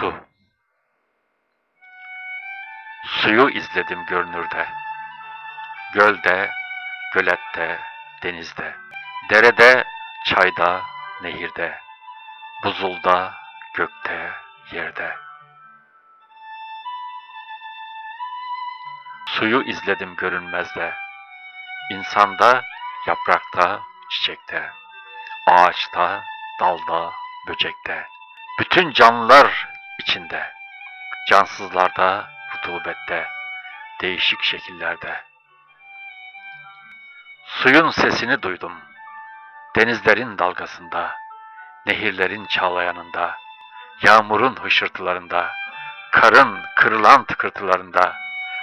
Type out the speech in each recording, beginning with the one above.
Su Suyu izledim görünürde. Gölde, gölette, denizde. Derede, çayda, nehirde. Buzulda, gökte, yerde. Suyu izledim görünmezde. İnsanda, yaprakta, çiçekte. Ağaçta, dalda, böcekte. Bütün canlılar içinde. Cansızlarda, rutubette, değişik şekillerde. Suyun sesini duydum. Denizlerin dalgasında, nehirlerin çağlayanında, yağmurun hışırtılarında, karın kırılan tıkırtılarında,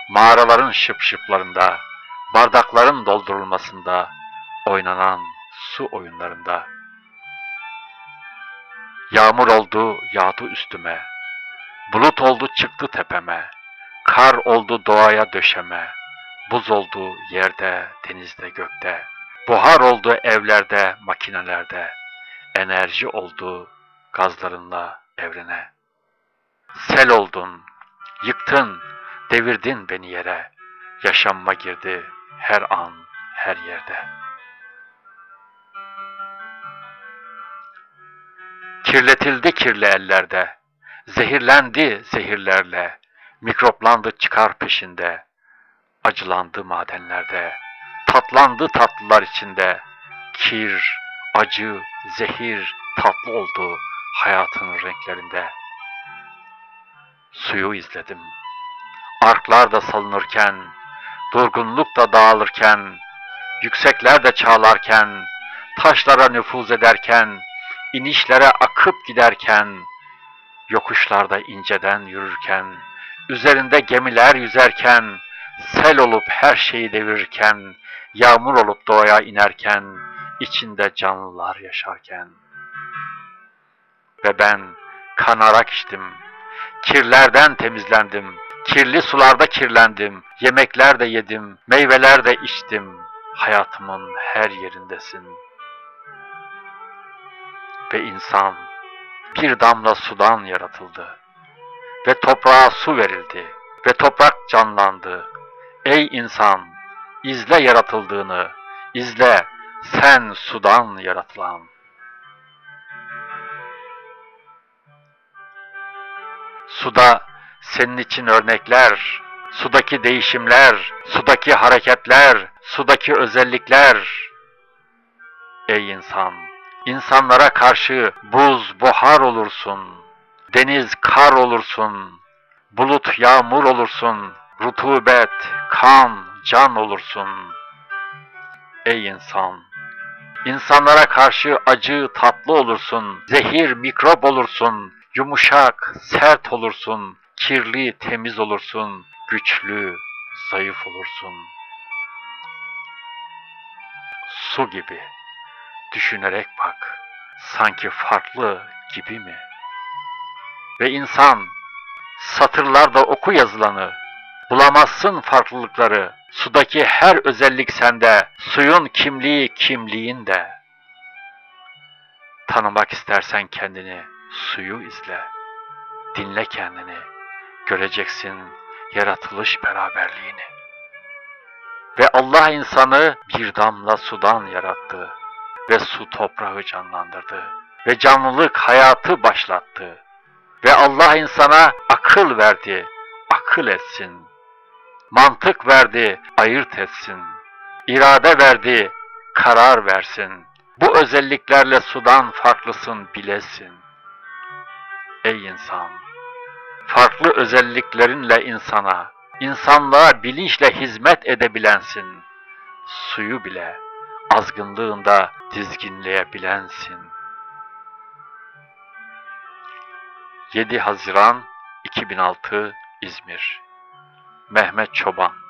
mağaraların şıpşıplarında, bardakların doldurulmasında, oynanan su oyunlarında. Yağmur oldu, yağdı üstüme, bulut oldu çıktı tepeme, kar oldu doğaya döşeme, buz oldu yerde, denizde, gökte, buhar oldu evlerde, makinelerde, enerji oldu gazlarınla evrene. Sel oldun, yıktın, devirdin beni yere, yaşanma girdi her an, her yerde. Kirletildi kirli ellerde, zehirlendi zehirlerle, mikroplandı çıkar peşinde, acılandı madenlerde, tatlandı tatlılar içinde, kir, acı, zehir, tatlı oldu hayatın renklerinde. Suyu izledim. Arklar da salınırken, durgunluk da dağılırken, yüksekler de çağlarken, taşlara nüfuz ederken, inişlere akıp giderken, yokuşlarda inceden yürürken, üzerinde gemiler yüzerken, sel olup her şeyi devirirken, yağmur olup doğaya inerken, içinde canlılar yaşarken. Ve ben kanarak içtim, kirlerden temizlendim, kirli sularda kirlendim, yemekler de yedim, meyveler de içtim, hayatımın her yerindesin. Ve insan bir damla sudan yaratıldı ve toprağa su verildi ve toprak canlandı. Ey insan, izle yaratıldığını, izle sen sudan yaratılan. Suda senin için örnekler, sudaki değişimler, sudaki hareketler, sudaki özellikler. Ey insan, insanlara karşı buz, buhar olursun, deniz, kar olursun, bulut, yağmur olursun, rutubet, kan, can olursun. Ey insan, insanlara karşı acı, tatlı olursun, zehir, mikrop olursun, yumuşak, sert olursun, kirli, temiz olursun, güçlü, zayıf olursun. Su gibi düşünerek bak, sanki farklı gibi mi? Ve insan, satırlarda oku yazılanı, bulamazsın farklılıkları, sudaki her özellik sende, suyun kimliği kimliğinde. Tanımak istersen kendini, suyu izle, dinle kendini, göreceksin yaratılış beraberliğini. Ve Allah insanı bir damla sudan yarattı ve su toprağı canlandırdı ve canlılık hayatı başlattı. Ve Allah insana akıl verdi, akıl etsin. Mantık verdi, ayırt etsin. İrade verdi, karar versin. Bu özelliklerle sudan farklısın bilesin. Ey insan! Farklı özelliklerinle insana, insanlığa bilinçle hizmet edebilensin. Suyu bile azgınlığında dizginleyebilensin. 7 Haziran 2006 İzmir Mehmet Çoban